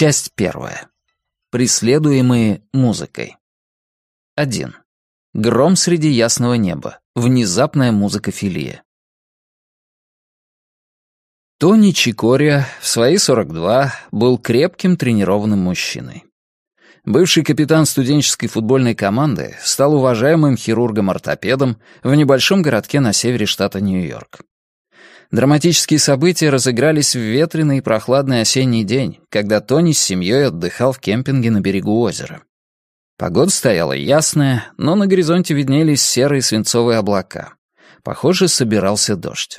Часть первая. Преследуемые музыкой. Один. Гром среди ясного неба. Внезапная музыка музыкофилия. Тони Чикория в свои 42 был крепким тренированным мужчиной. Бывший капитан студенческой футбольной команды стал уважаемым хирургом-ортопедом в небольшом городке на севере штата Нью-Йорк. Драматические события разыгрались в ветреный и прохладный осенний день, когда Тони с семьей отдыхал в кемпинге на берегу озера. Погода стояла ясная, но на горизонте виднелись серые свинцовые облака. Похоже, собирался дождь.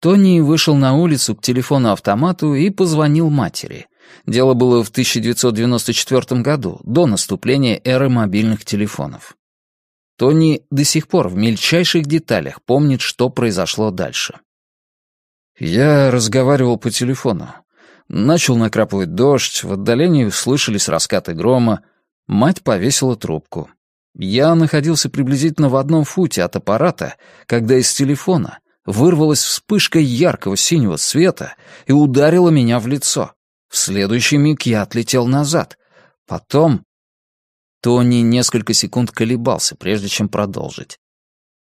Тони вышел на улицу к телефону-автомату и позвонил матери. Дело было в 1994 году, до наступления эры мобильных телефонов. Тони до сих пор в мельчайших деталях помнит, что произошло дальше. Я разговаривал по телефону. Начал накрапывать дождь, в отдалении слышались раскаты грома. Мать повесила трубку. Я находился приблизительно в одном футе от аппарата, когда из телефона вырвалась вспышка яркого синего света и ударила меня в лицо. В следующий миг я отлетел назад. Потом Тони несколько секунд колебался, прежде чем продолжить.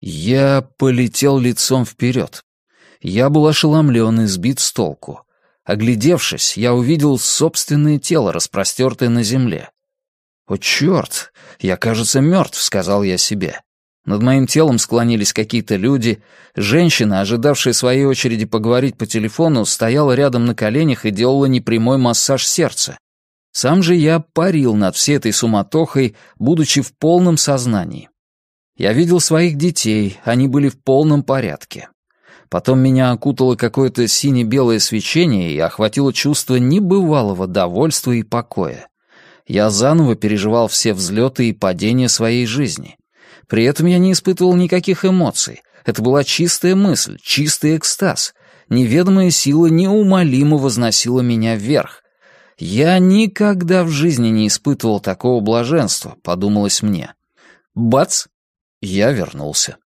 Я полетел лицом вперед. Я был ошеломлен и сбит с толку. Оглядевшись, я увидел собственное тело, распростертое на земле. «О, черт! Я, кажется, мертв», — сказал я себе. Над моим телом склонились какие-то люди. Женщина, ожидавшая своей очереди поговорить по телефону, стояла рядом на коленях и делала непрямой массаж сердца. Сам же я парил над всей этой суматохой, будучи в полном сознании. Я видел своих детей, они были в полном порядке. Потом меня окутало какое-то сине-белое свечение и охватило чувство небывалого довольства и покоя. Я заново переживал все взлеты и падения своей жизни. При этом я не испытывал никаких эмоций. Это была чистая мысль, чистый экстаз. Неведомая сила неумолимо возносила меня вверх, я никогда в жизни не испытывал такого блаженства, подумалось мне. Бац! Я вернулся.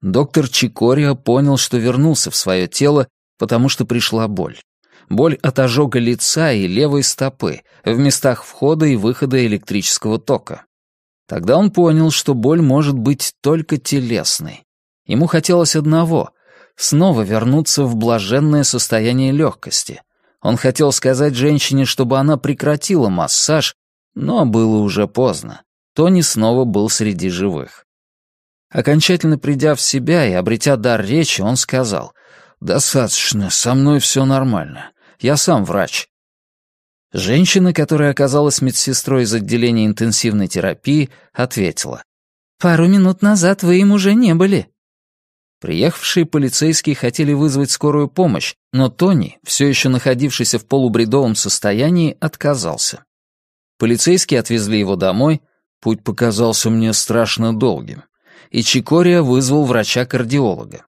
Доктор Чикорио понял, что вернулся в свое тело, потому что пришла боль. Боль от ожога лица и левой стопы в местах входа и выхода электрического тока. Тогда он понял, что боль может быть только телесной. Ему хотелось одного — снова вернуться в блаженное состояние легкости — он хотел сказать женщине, чтобы она прекратила массаж, но было уже поздно. Тони снова был среди живых. Окончательно придя в себя и обретя дар речи, он сказал, «Достаточно, со мной все нормально. Я сам врач». Женщина, которая оказалась медсестрой из отделения интенсивной терапии, ответила, «Пару минут назад вы им уже не были». Приехавшие полицейские хотели вызвать скорую помощь, но Тони, все еще находившийся в полубредовом состоянии, отказался. Полицейские отвезли его домой, путь показался мне страшно долгим, и Чикория вызвал врача-кардиолога.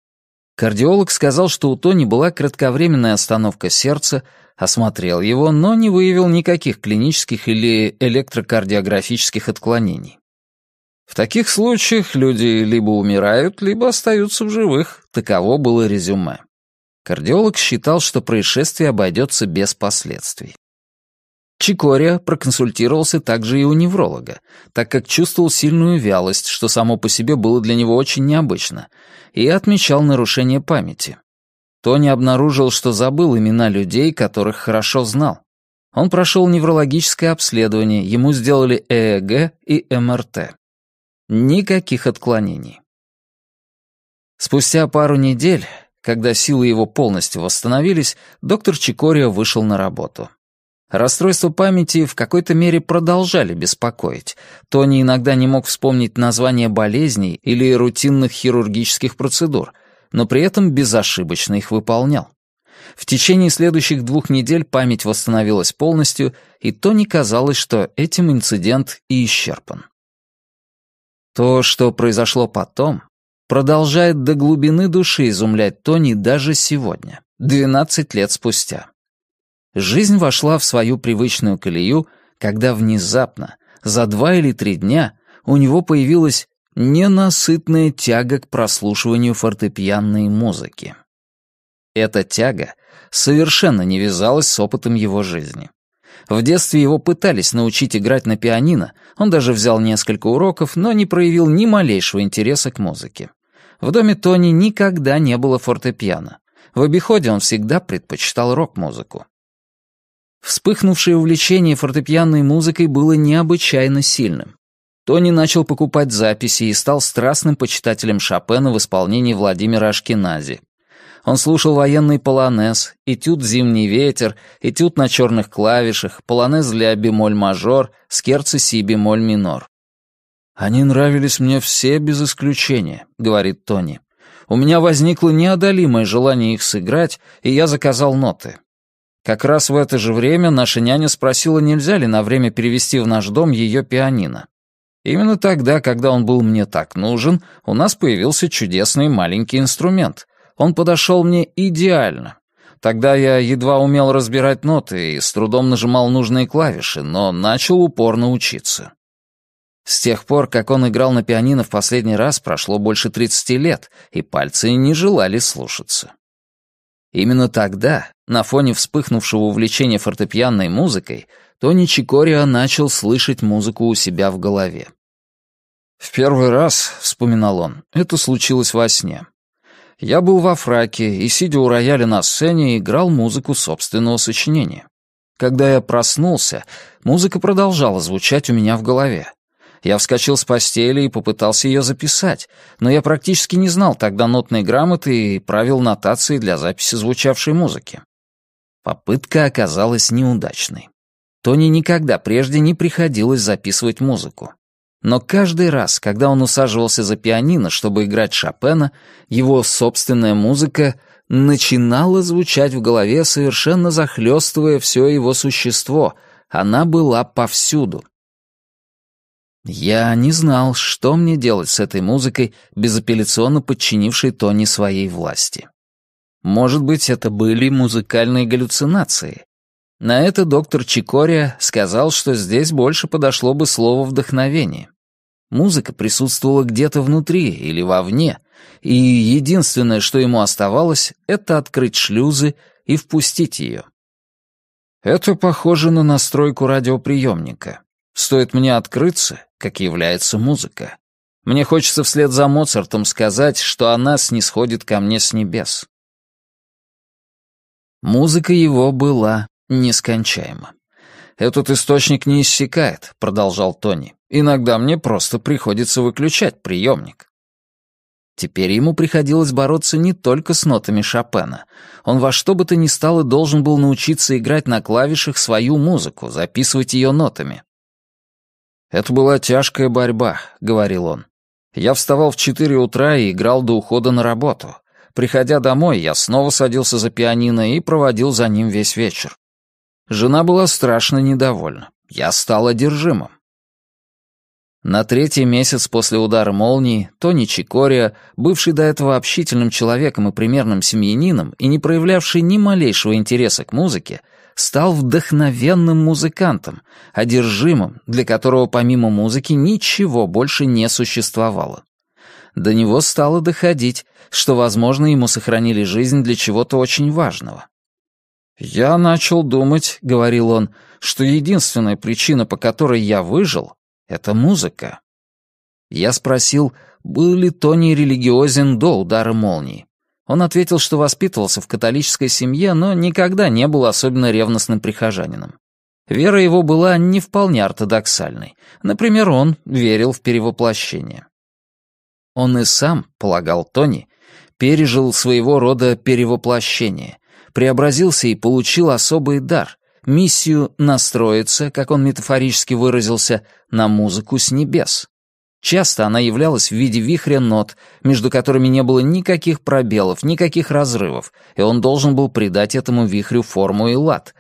Кардиолог сказал, что у Тони была кратковременная остановка сердца, осмотрел его, но не выявил никаких клинических или электрокардиографических отклонений. В таких случаях люди либо умирают, либо остаются в живых. Таково было резюме. Кардиолог считал, что происшествие обойдется без последствий. Чикория проконсультировался также и у невролога, так как чувствовал сильную вялость, что само по себе было для него очень необычно, и отмечал нарушение памяти. Тони обнаружил, что забыл имена людей, которых хорошо знал. Он прошел неврологическое обследование, ему сделали ЭЭГ и МРТ. Никаких отклонений. Спустя пару недель, когда силы его полностью восстановились, доктор Чикорио вышел на работу. Расстройства памяти в какой-то мере продолжали беспокоить. Тони иногда не мог вспомнить название болезней или рутинных хирургических процедур, но при этом безошибочно их выполнял. В течение следующих двух недель память восстановилась полностью, и Тони казалось, что этим инцидент и исчерпан. То, что произошло потом, продолжает до глубины души изумлять Тони даже сегодня, 12 лет спустя. Жизнь вошла в свою привычную колею, когда внезапно, за два или три дня, у него появилась ненасытная тяга к прослушиванию фортепианной музыки. Эта тяга совершенно не вязалась с опытом его жизни. В детстве его пытались научить играть на пианино, он даже взял несколько уроков, но не проявил ни малейшего интереса к музыке. В доме Тони никогда не было фортепиано. В обиходе он всегда предпочитал рок-музыку. Вспыхнувшее увлечение фортепианной музыкой было необычайно сильным. Тони начал покупать записи и стал страстным почитателем Шопена в исполнении Владимира Ашкенази, он слушал военный полонез, этюд «Зимний ветер», этюд на черных клавишах, полонез для бемоль-мажор, скерцо си бемоль-минор. «Они нравились мне все без исключения», — говорит Тони. «У меня возникло неодолимое желание их сыграть, и я заказал ноты. Как раз в это же время наша няня спросила, нельзя ли на время перевести в наш дом ее пианино. Именно тогда, когда он был мне так нужен, у нас появился чудесный маленький инструмент. Он подошел мне идеально. Тогда я едва умел разбирать ноты и с трудом нажимал нужные клавиши, но начал упорно учиться. С тех пор, как он играл на пианино в последний раз, прошло больше 30 лет, и пальцы не желали слушаться. Именно тогда, на фоне вспыхнувшего увлечения фортепианной музыкой, Тони Чикорио начал слышать музыку у себя в голове. «В первый раз, — вспоминал он, — это случилось во сне я был во фраке и, сидя у рояля на сцене, играл музыку собственного сочинения. Когда я проснулся, музыка продолжала звучать у меня в голове. Я вскочил с постели и попытался ее записать, но я практически не знал тогда нотной грамоты и правил нотации для записи звучавшей музыки. Попытка оказалась неудачной. Тони никогда прежде не приходилось записывать музыку. Но каждый раз, когда он усаживался за пианино, чтобы играть Шопена, его собственная музыка начинала звучать в голове, совершенно захлестывая все его существо. Она была повсюду. Я не знал, что мне делать с этой музыкой, безапелляционно подчинившей Тони своей власти. Может быть, это были музыкальные галлюцинации. На это доктор Чикория сказал, что здесь больше подошло бы слово «вдохновение». Музыка присутствовала где-то внутри или вовне, и единственное, что ему оставалось, это открыть шлюзы и впустить ее. Это похоже на настройку радиоприемника. Стоит мне открыться, как является музыка. Мне хочется вслед за Моцартом сказать, что она снисходит ко мне с небес. Музыка его была нескончаема этот источник не иссякает», — продолжал Тони. «Иногда мне просто приходится выключать приемник». Теперь ему приходилось бороться не только с нотами Шопена. Он во что бы то ни стало должен был научиться играть на клавишах свою музыку, записывать ее нотами. «Это была тяжкая борьба», — говорил он. «Я вставал в четыре утра и играл до ухода на работу. Приходя домой, я снова садился за пианино и проводил за ним весь вечер. Жена была страшно недовольна. Я стал одержимым. На третий месяц после удара молнии Тони Чикория, бывший до этого общительным человеком и примерным семьянином и не проявлявший ни малейшего интереса к музыке, стал вдохновенным музыкантом, одержимым, для которого помимо музыки ничего больше не существовало. До него стало доходить, что, возможно, ему сохранили жизнь для чего-то очень важного. «Я начал думать», — говорил он, — «что единственная причина, по которой я выжил, — это музыка». Я спросил, был ли Тони религиозен до удара молнии. Он ответил, что воспитывался в католической семье, но никогда не был особенно ревностным прихожанином. Вера его была не вполне ортодоксальной. Например, он верил в перевоплощение. Он и сам, полагал Тони, пережил своего рода перевоплощение — преобразился и получил особый дар — миссию настроиться, как он метафорически выразился, на музыку с небес. Часто она являлась в виде вихря нот, между которыми не было никаких пробелов, никаких разрывов, и он должен был придать этому вихрю форму и лад.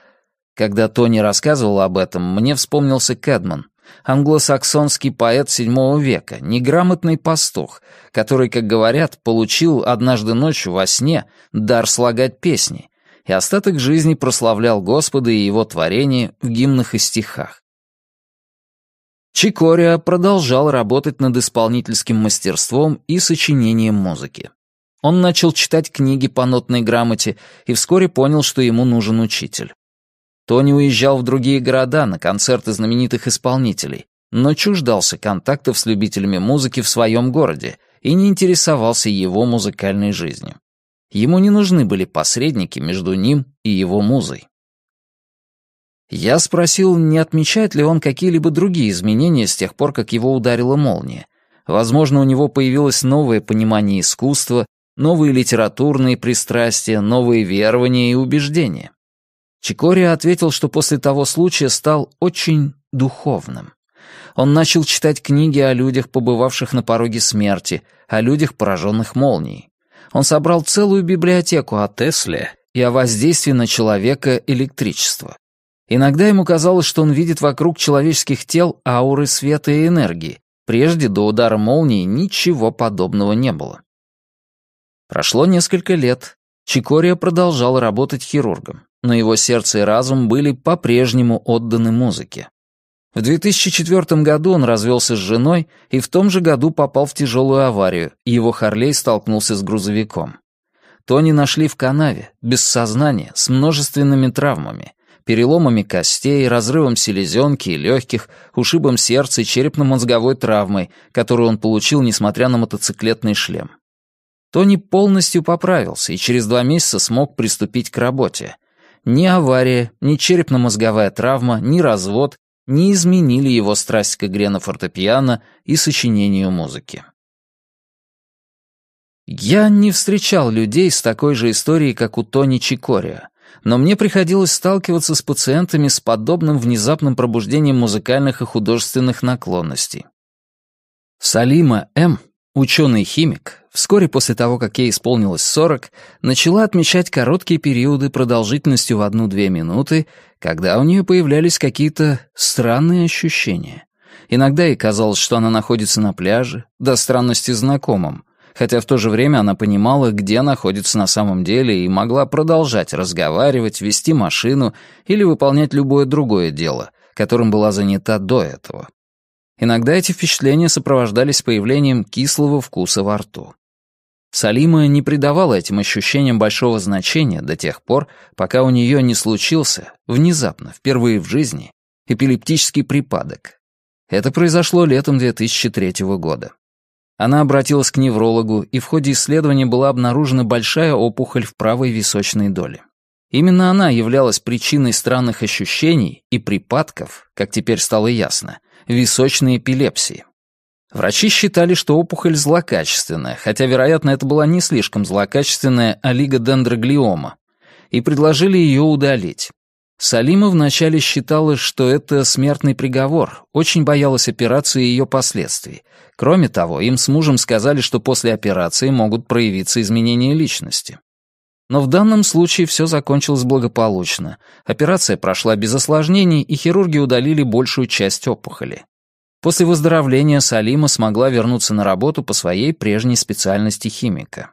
Когда Тони рассказывал об этом, мне вспомнился Кэдман, англосаксонский поэт VII века, неграмотный пастух, который, как говорят, получил однажды ночью во сне дар слагать песни и остаток жизни прославлял Господа и его творение в гимнах и стихах. Чикорио продолжал работать над исполнительским мастерством и сочинением музыки. Он начал читать книги по нотной грамоте и вскоре понял, что ему нужен учитель. Тони уезжал в другие города на концерты знаменитых исполнителей, но чуждался контактов с любителями музыки в своем городе и не интересовался его музыкальной жизнью. Ему не нужны были посредники между ним и его музой. Я спросил, не отмечает ли он какие-либо другие изменения с тех пор, как его ударила молния. Возможно, у него появилось новое понимание искусства, новые литературные пристрастия, новые верования и убеждения. Чикория ответил, что после того случая стал очень духовным. Он начал читать книги о людях, побывавших на пороге смерти, о людях, пораженных молнией он собрал целую библиотеку о Тесле и о воздействии на человека электричества. Иногда ему казалось, что он видит вокруг человеческих тел ауры света и энергии. Прежде до удара молнии ничего подобного не было. Прошло несколько лет. Чикория продолжал работать хирургом, но его сердце и разум были по-прежнему отданы музыке. В 2004 году он развелся с женой и в том же году попал в тяжелую аварию, и его Харлей столкнулся с грузовиком. Тони нашли в канаве, без сознания, с множественными травмами, переломами костей, разрывом селезенки и легких, ушибом сердца и черепно-мозговой травмой, которую он получил, несмотря на мотоциклетный шлем. Тони полностью поправился и через два месяца смог приступить к работе. Ни авария, ни черепно-мозговая травма, ни развод не изменили его страсть к игре на фортепиано и сочинению музыки. Я не встречал людей с такой же историей, как у Тони Чикория, но мне приходилось сталкиваться с пациентами с подобным внезапным пробуждением музыкальных и художественных наклонностей. Салима М. Ученый-химик, вскоре после того, как ей исполнилось 40, начала отмечать короткие периоды продолжительностью в 1-2 минуты, когда у нее появлялись какие-то странные ощущения. Иногда ей казалось, что она находится на пляже, до странности знакомым, хотя в то же время она понимала, где находится на самом деле и могла продолжать разговаривать, вести машину или выполнять любое другое дело, которым была занята до этого. Иногда эти впечатления сопровождались появлением кислого вкуса во рту. Салима не придавала этим ощущениям большого значения до тех пор, пока у нее не случился, внезапно, впервые в жизни, эпилептический припадок. Это произошло летом 2003 года. Она обратилась к неврологу, и в ходе исследования была обнаружена большая опухоль в правой височной доле. Именно она являлась причиной странных ощущений и припадков, как теперь стало ясно, височной эпилепсии. Врачи считали, что опухоль злокачественная, хотя, вероятно, это была не слишком злокачественная олигодендроглиома, и предложили ее удалить. Салима вначале считала, что это смертный приговор, очень боялась операции и ее последствий. Кроме того, им с мужем сказали, что после операции могут проявиться изменения личности. Но в данном случае все закончилось благополучно. Операция прошла без осложнений, и хирурги удалили большую часть опухоли. После выздоровления Салима смогла вернуться на работу по своей прежней специальности химика.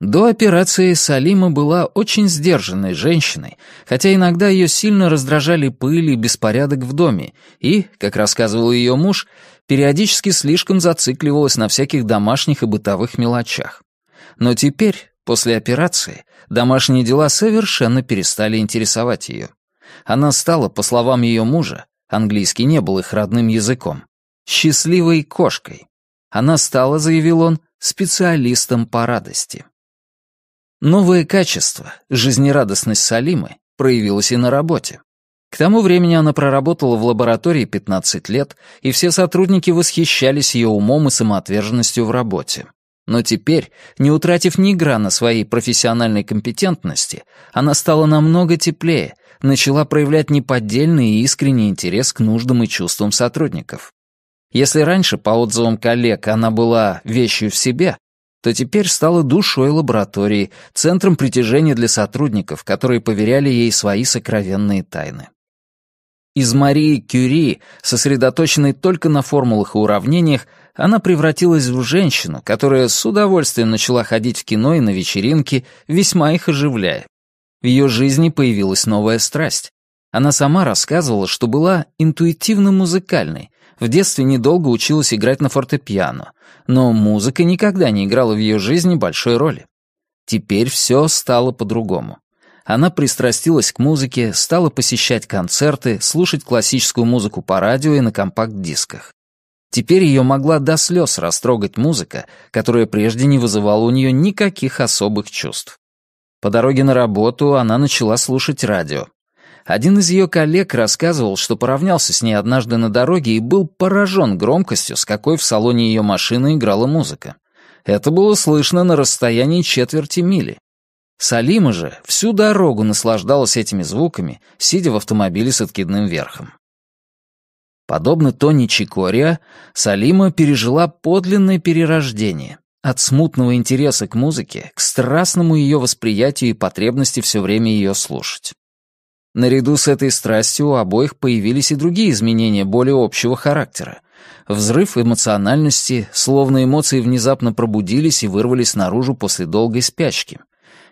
До операции Салима была очень сдержанной женщиной, хотя иногда ее сильно раздражали пыль и беспорядок в доме, и, как рассказывал ее муж, периодически слишком зацикливалась на всяких домашних и бытовых мелочах. Но теперь, После операции домашние дела совершенно перестали интересовать ее. Она стала, по словам ее мужа, английский не был их родным языком, счастливой кошкой. Она стала, заявил он, специалистом по радости. Новое качество, жизнерадостность Салимы, проявилась и на работе. К тому времени она проработала в лаборатории 15 лет, и все сотрудники восхищались ее умом и самоотверженностью в работе. Но теперь, не утратив ни грана своей профессиональной компетентности, она стала намного теплее, начала проявлять неподдельный и искренний интерес к нуждам и чувствам сотрудников. Если раньше, по отзывам коллег, она была вещью в себе, то теперь стала душой лаборатории, центром притяжения для сотрудников, которые поверяли ей свои сокровенные тайны. Из Марии Кюри, сосредоточенной только на формулах и уравнениях, она превратилась в женщину, которая с удовольствием начала ходить в кино и на вечеринки, весьма их оживляя. В ее жизни появилась новая страсть. Она сама рассказывала, что была интуитивно музыкальной. В детстве недолго училась играть на фортепиано, но музыка никогда не играла в ее жизни большой роли. Теперь все стало по-другому. Она пристрастилась к музыке, стала посещать концерты, слушать классическую музыку по радио и на компакт-дисках. Теперь ее могла до слез растрогать музыка, которая прежде не вызывала у нее никаких особых чувств. По дороге на работу она начала слушать радио. Один из ее коллег рассказывал, что поравнялся с ней однажды на дороге и был поражен громкостью, с какой в салоне ее машины играла музыка. Это было слышно на расстоянии четверти мили. Салима же всю дорогу наслаждалась этими звуками, сидя в автомобиле с откидным верхом. Подобно Тони Чикория, Салима пережила подлинное перерождение от смутного интереса к музыке к страстному ее восприятию и потребности все время ее слушать. Наряду с этой страстью у обоих появились и другие изменения более общего характера. Взрыв эмоциональности, словно эмоции внезапно пробудились и вырвались наружу после долгой спячки.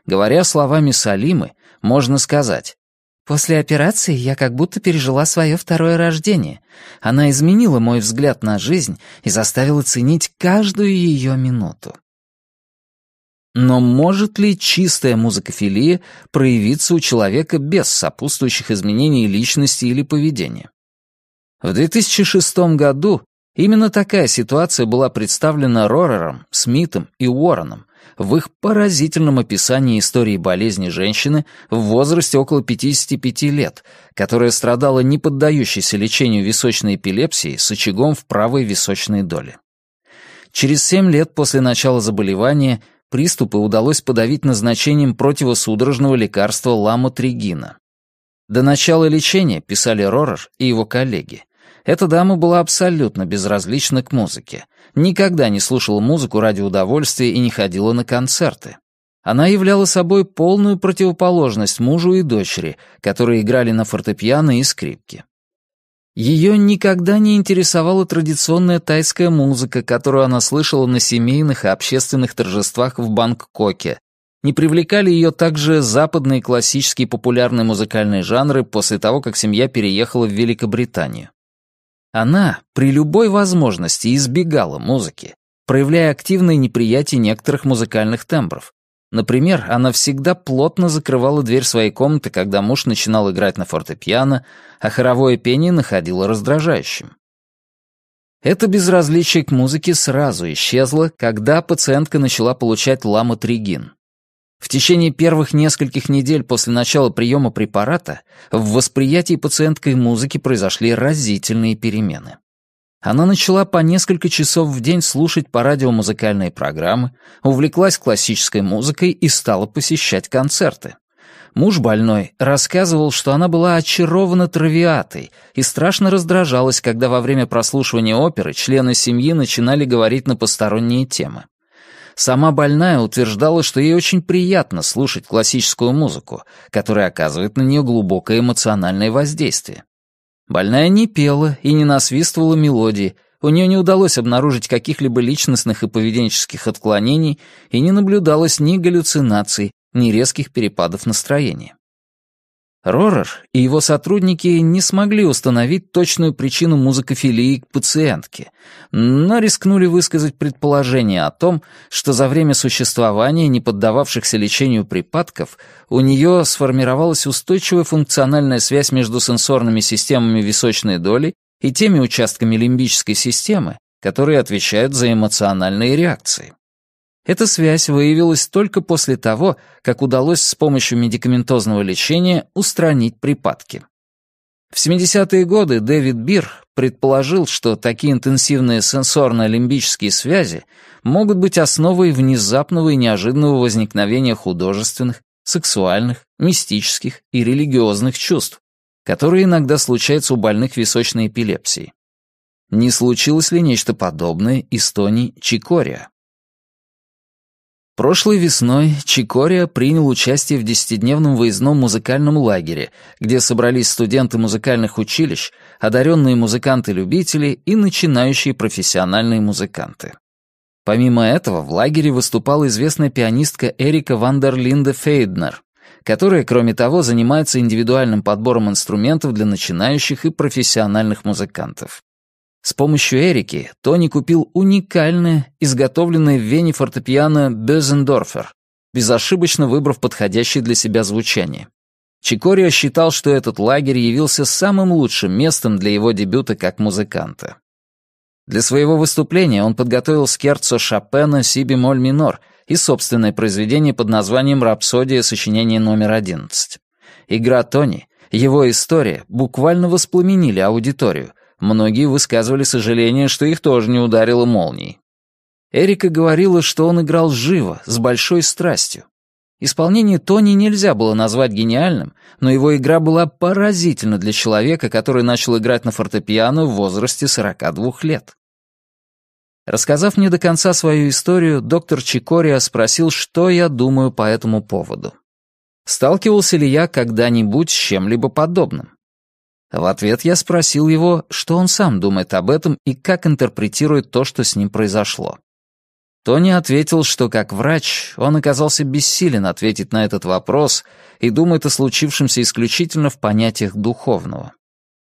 Говоря словами Салимы, можно сказать, После операции я как будто пережила свое второе рождение. Она изменила мой взгляд на жизнь и заставила ценить каждую ее минуту. Но может ли чистая музыкофилия проявиться у человека без сопутствующих изменений личности или поведения? В 2006 году именно такая ситуация была представлена Рорером, Смитом и Уорреном, в их поразительном описании истории болезни женщины в возрасте около 55 лет, которая страдала неподдающейся лечению височной эпилепсии с очагом в правой височной доле. Через 7 лет после начала заболевания приступы удалось подавить назначением противосудорожного лекарства ламотригина. До начала лечения, писали Рорер и его коллеги, эта дама была абсолютно безразлична к музыке. Никогда не слушала музыку ради удовольствия и не ходила на концерты. Она являла собой полную противоположность мужу и дочери, которые играли на фортепиано и скрипке. Ее никогда не интересовала традиционная тайская музыка, которую она слышала на семейных и общественных торжествах в Бангкоке. Не привлекали ее также западные классические популярные музыкальные жанры после того, как семья переехала в Великобританию. Она при любой возможности избегала музыки, проявляя активное неприятие некоторых музыкальных тембров. Например, она всегда плотно закрывала дверь своей комнаты, когда муж начинал играть на фортепиано, а хоровое пение находило раздражающим. Это безразличие к музыке сразу исчезло, когда пациентка начала получать ламотригин, в течение первых нескольких недель после начала приема препарата в восприятии пациенткой музыки произошли разительные перемены. Она начала по несколько часов в день слушать по радио музыкальные программы, увлеклась классической музыкой и стала посещать концерты. Муж больной рассказывал, что она была очарована травиатой и страшно раздражалась, когда во время прослушивания оперы члены семьи начинали говорить на посторонние темы. Сама больная утверждала, что ей очень приятно слушать классическую музыку, которая оказывает на нее глубокое эмоциональное воздействие. Больная не пела и не насвистывала мелодии, у нее не удалось обнаружить каких-либо личностных и поведенческих отклонений и не наблюдалось ни галлюцинаций, ни резких перепадов настроения. Рорер и его сотрудники не смогли установить точную причину музыкофилии к пациентке, но рискнули высказать предположение о том, что за время существования не поддававшихся лечению припадков у нее сформировалась устойчивая функциональная связь между сенсорными системами височной доли и теми участками лимбической системы, которые отвечают за эмоциональные реакции. Эта связь выявилась только после того, как удалось с помощью медикаментозного лечения устранить припадки. В 70-е годы Дэвид Бир предположил, что такие интенсивные сенсорно-лимбические связи могут быть основой внезапного и неожиданного возникновения художественных, сексуальных, мистических и религиозных чувств, которые иногда случаются у больных височной эпилепсией. Не случилось ли нечто подобное и с Тони Чикория? Прошлой весной Чикория принял участие в десятидневном выездном музыкальном лагере, где собрались студенты музыкальных училищ, одаренные музыканты-любители и начинающие профессиональные музыканты. Помимо этого, в лагере выступала известная пианистка Эрика Вандерлинде Фейднер, которая, кроме того, занимается индивидуальным подбором инструментов для начинающих и профессиональных музыкантов. С помощью Эрики Тони купил уникальное, изготовленное в Вене фортепиано «Безендорфер», безошибочно выбрав подходящее для себя звучание. Чикорио считал, что этот лагерь явился самым лучшим местом для его дебюта как музыканта. Для своего выступления он подготовил скерцо Шопена «Си бемоль минор» и собственное произведение под названием «Рапсодия. Сочинение номер 11». Игра Тони, его история буквально воспламенили аудиторию — Многие высказывали сожаление, что их тоже не ударило молнией. Эрика говорила, что он играл живо, с большой страстью. Исполнение Тони нельзя было назвать гениальным, но его игра была поразительна для человека, который начал играть на фортепиано в возрасте 42 лет. Рассказав мне до конца свою историю, доктор Чикория спросил, что я думаю по этому поводу. Сталкивался ли я когда-нибудь с чем-либо подобным? В ответ я спросил его, что он сам думает об этом и как интерпретирует то, что с ним произошло. Тони ответил, что как врач он оказался бессилен ответить на этот вопрос и думает о случившемся исключительно в понятиях духовного.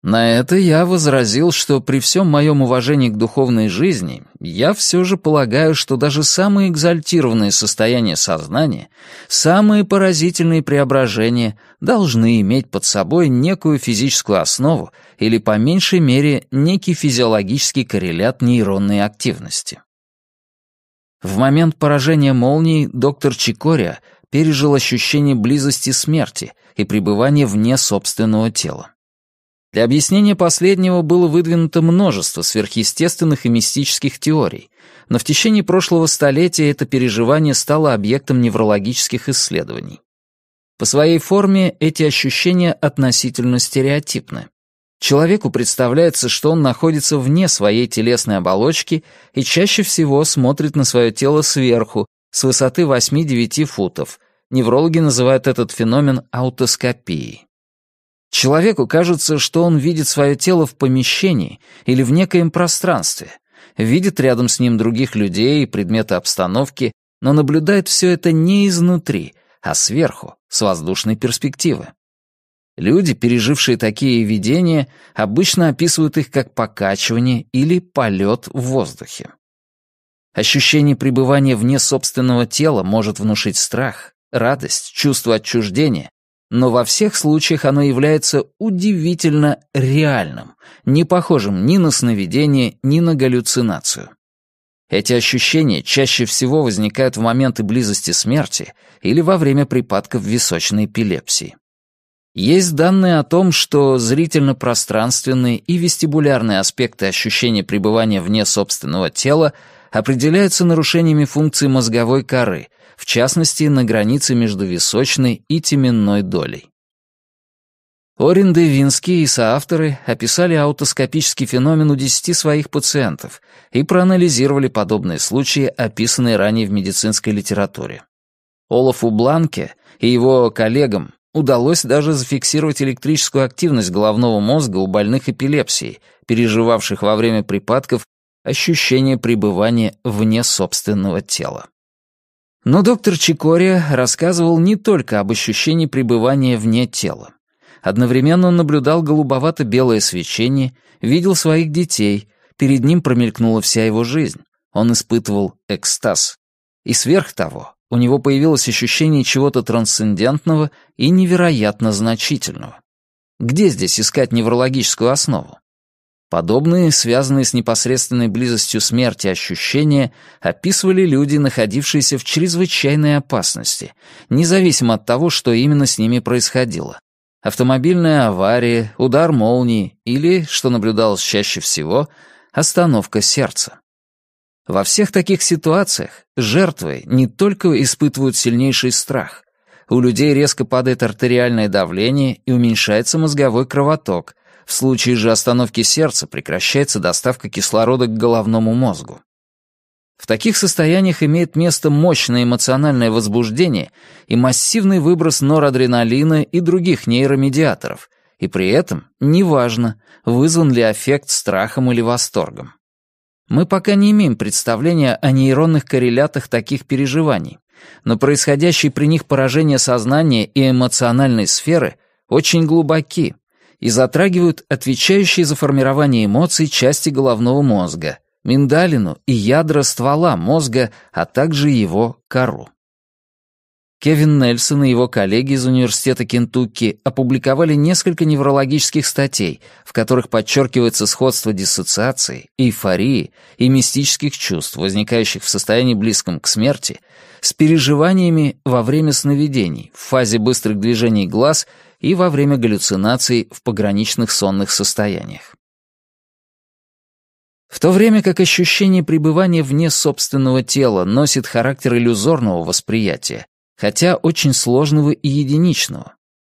На это я возразил, что при всем моем уважении к духовной жизни, я все же полагаю, что даже самые экзальтированные состояния сознания, самые поразительные преображения должны иметь под собой некую физическую основу или, по меньшей мере, некий физиологический коррелят нейронной активности. В момент поражения молнии доктор Чикория пережил ощущение близости смерти и пребывания вне собственного тела. Для объяснения последнего было выдвинуто множество сверхъестественных и мистических теорий, но в течение прошлого столетия это переживание стало объектом неврологических исследований. По своей форме эти ощущения относительно стереотипны. Человеку представляется, что он находится вне своей телесной оболочки и чаще всего смотрит на свое тело сверху, с высоты 8-9 футов. Неврологи называют этот феномен аутоскопией. Человеку кажется, что он видит свое тело в помещении или в некоем пространстве, видит рядом с ним других людей и предметы обстановки, но наблюдает все это не изнутри, а сверху, с воздушной перспективы. Люди, пережившие такие видения, обычно описывают их как покачивание или полет в воздухе. Ощущение пребывания вне собственного тела может внушить страх, радость, чувство отчуждения но во всех случаях оно является удивительно реальным, не похожим ни на сновидение, ни на галлюцинацию. Эти ощущения чаще всего возникают в моменты близости смерти или во время припадков височной эпилепсии. Есть данные о том, что зрительно-пространственные и вестибулярные аспекты ощущения пребывания вне собственного тела определяются нарушениями функции мозговой коры, в частности, на границе между височной и теменной долей. Орин Девинский и соавторы описали аутоскопический феномен у 10 своих пациентов и проанализировали подобные случаи, описанные ранее в медицинской литературе. Олафу Бланке и его коллегам удалось даже зафиксировать электрическую активность головного мозга у больных эпилепсией, переживавших во время припадков ощущение пребывания вне собственного тела. Но доктор Чикория рассказывал не только об ощущении пребывания вне тела. Одновременно он наблюдал голубовато-белое свечение, видел своих детей, перед ним промелькнула вся его жизнь. Он испытывал экстаз. И сверх того, у него появилось ощущение чего-то трансцендентного и невероятно значительного. Где здесь искать неврологическую основу? Подобные, связанные с непосредственной близостью смерти ощущения, описывали люди, находившиеся в чрезвычайной опасности, независимо от того, что именно с ними происходило. Автомобильная авария, удар молнии или, что наблюдалось чаще всего, остановка сердца. Во всех таких ситуациях жертвы не только испытывают сильнейший страх. У людей резко падает артериальное давление и уменьшается мозговой кровоток, в случае же остановки сердца прекращается доставка кислорода к головному мозгу. В таких состояниях имеет место мощное эмоциональное возбуждение и массивный выброс норадреналина и других нейромедиаторов, и при этом неважно, вызван ли аффект страхом или восторгом. Мы пока не имеем представления о нейронных коррелятах таких переживаний, но происходящие при них поражение сознания и эмоциональной сферы очень глубоки и затрагивают отвечающие за формирование эмоций части головного мозга, миндалину и ядра ствола мозга, а также его кору. Кевин Нельсон и его коллеги из Университета Кентукки опубликовали несколько неврологических статей, в которых подчеркивается сходство диссоциации, эйфории и мистических чувств, возникающих в состоянии близком к смерти, с переживаниями во время сновидений, в фазе быстрых движений глаз и во время галлюцинаций в пограничных сонных состояниях. В то время как ощущение пребывания вне собственного тела носит характер иллюзорного восприятия, хотя очень сложного и единичного,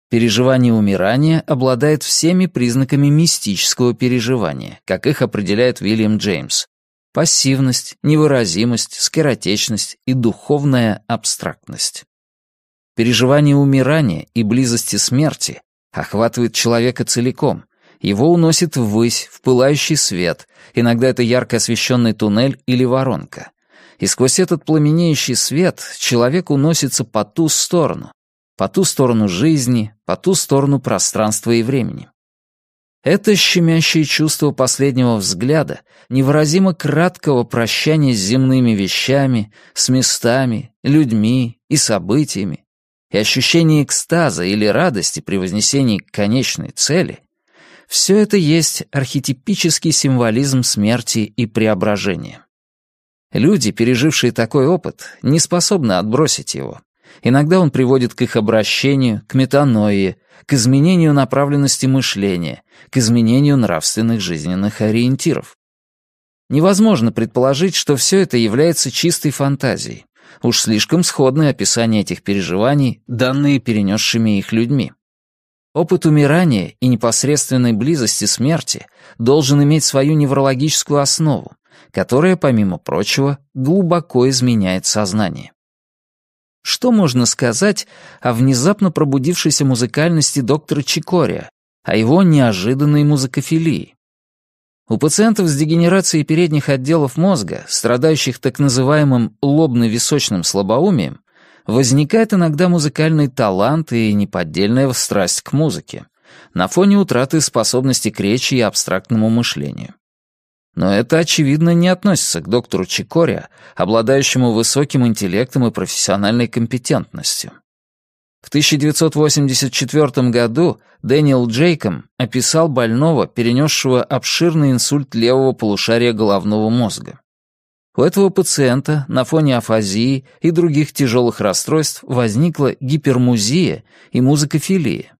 переживание умирания обладает всеми признаками мистического переживания, как их определяет Уильям Джеймс. Пассивность, невыразимость, скоротечность и духовная абстрактность. Переживание умирания и близости смерти охватывает человека целиком. Его уносит ввысь, в пылающий свет, иногда это ярко освещенный туннель или воронка. И сквозь этот пламенеющий свет человек уносится по ту сторону, по ту сторону жизни, по ту сторону пространства и времени. Это щемящее чувство последнего взгляда, невыразимо краткого прощания с земными вещами, с местами, людьми и событиями, и ощущение экстаза или радости при вознесении к конечной цели — все это есть архетипический символизм смерти и преображения. Люди, пережившие такой опыт, не способны отбросить его. Иногда он приводит к их обращению, к метаноии, к изменению направленности мышления, к изменению нравственных жизненных ориентиров. Невозможно предположить, что все это является чистой фантазией. Уж слишком сходны описания этих переживаний, данные перенесшими их людьми. Опыт умирания и непосредственной близости смерти должен иметь свою неврологическую основу, которая, помимо прочего, глубоко изменяет сознание. Что можно сказать о внезапно пробудившейся музыкальности доктора Чикория, о его неожиданной музыкофилии? У пациентов с дегенерацией передних отделов мозга, страдающих так называемым лобно-височным слабоумием, возникает иногда музыкальный талант и неподдельная страсть к музыке на фоне утраты способности к речи и абстрактному мышлению. Но это, очевидно, не относится к доктору Чикоре, обладающему высоким интеллектом и профессиональной компетентностью. В 1984 году Дэниел Джейком описал больного, перенесшего обширный инсульт левого полушария головного мозга. У этого пациента на фоне афазии и других тяжелых расстройств возникла гипермузия и музыкофилия.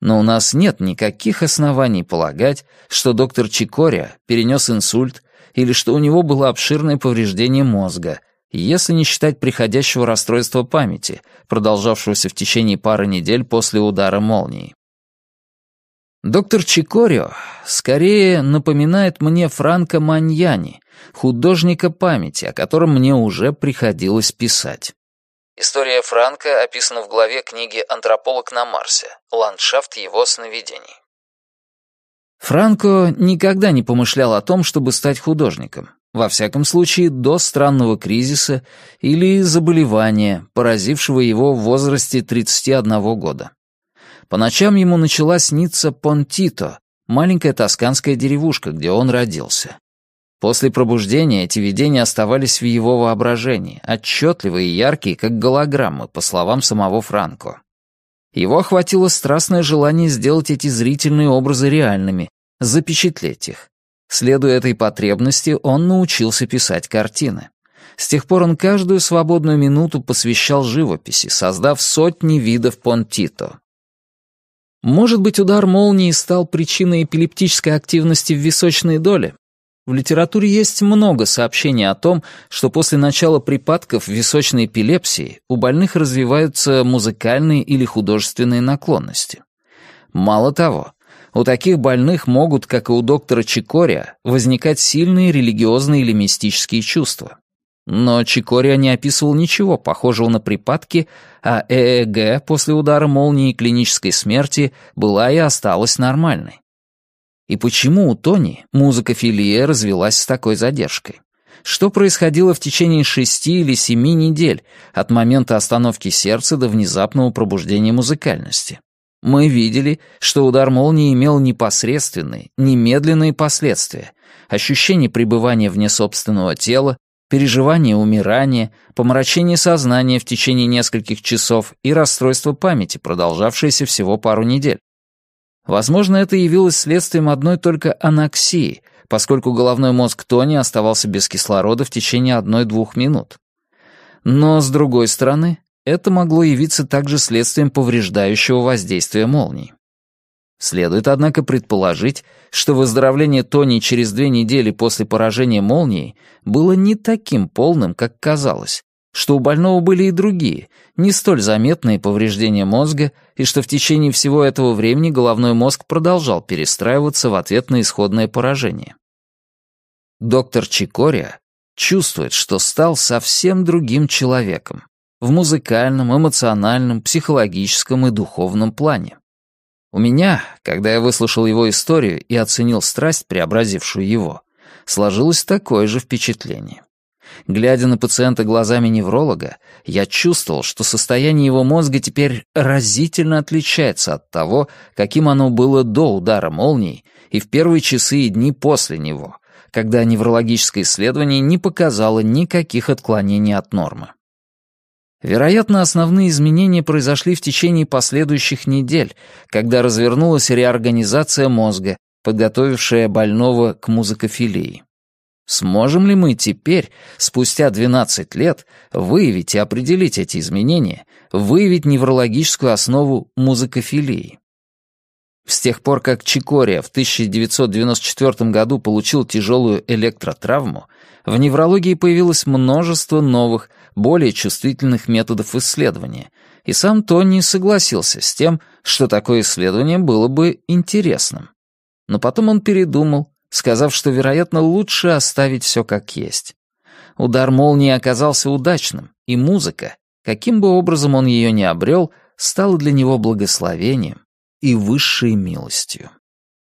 Но у нас нет никаких оснований полагать, что доктор Чикоря перенес инсульт или что у него было обширное повреждение мозга, если не считать приходящего расстройства памяти, продолжавшегося в течение пары недель после удара молнии. Доктор Чикорио скорее напоминает мне Франко Маньяни, художника памяти, о котором мне уже приходилось писать. История Франка описана в главе книги «Антрополог на Марсе. Ландшафт его сновидений». Франко никогда не помышлял о том, чтобы стать художником. Во всяком случае, до странного кризиса или заболевания, поразившего его в возрасте 31 года. По ночам ему начала сниться Понтито, маленькая тосканская деревушка, где он родился. После пробуждения эти видения оставались в его воображении, отчетливые и яркие, как голограммы, по словам самого Франко. Его охватило страстное желание сделать эти зрительные образы реальными, запечатлеть их. Следуя этой потребности, он научился писать картины. С тех пор он каждую свободную минуту посвящал живописи, создав сотни видов понтито. Может быть, удар молнии стал причиной эпилептической активности в височной доле? В литературе есть много сообщений о том, что после начала припадков височной эпилепсии у больных развиваются музыкальные или художественные наклонности. Мало того, у таких больных могут, как и у доктора Чикория, возникать сильные религиозные или мистические чувства. Но Чикория не описывал ничего похожего на припадки, а ЭЭГ после удара молнии и клинической смерти была и осталась нормальной. И почему у Тони музыкофилия развелась с такой задержкой? Что происходило в течение шести или семи недель от момента остановки сердца до внезапного пробуждения музыкальности? Мы видели, что удар молнии имел непосредственные, немедленные последствия. Ощущение пребывания вне собственного тела, переживание умирания, помрачение сознания в течение нескольких часов и расстройство памяти, продолжавшееся всего пару недель. Возможно, это явилось следствием одной только аноксии, поскольку головной мозг Тони оставался без кислорода в течение одной-двух минут. Но, с другой стороны, это могло явиться также следствием повреждающего воздействия молний. Следует, однако, предположить, что выздоровление Тони через две недели после поражения молнией было не таким полным, как казалось, что у больного были и другие, не столь заметные повреждения мозга, и что в течение всего этого времени головной мозг продолжал перестраиваться в ответ на исходное поражение. Доктор Чикория чувствует, что стал совсем другим человеком, в музыкальном, эмоциональном, психологическом и духовном плане. У меня, когда я выслушал его историю и оценил страсть, преобразившую его, сложилось такое же впечатление. Глядя на пациента глазами невролога, я чувствовал, что состояние его мозга теперь разительно отличается от того, каким оно было до удара молнии и в первые часы и дни после него, когда неврологическое исследование не показало никаких отклонений от нормы. Вероятно, основные изменения произошли в течение последующих недель, когда развернулась реорганизация мозга, подготовившая больного к музыкофилии. Сможем ли мы теперь, спустя 12 лет, выявить и определить эти изменения, выявить неврологическую основу музыкофилии? С тех пор, как Чикория в 1994 году получил тяжелую электротравму, в неврологии появилось множество новых, более чувствительных методов исследования, и сам Тони согласился с тем, что такое исследование было бы интересным. Но потом он передумал, сказав, что, вероятно, лучше оставить все как есть. Удар молнии оказался удачным, и музыка, каким бы образом он ее ни обрел, стала для него благословением и высшей милостью.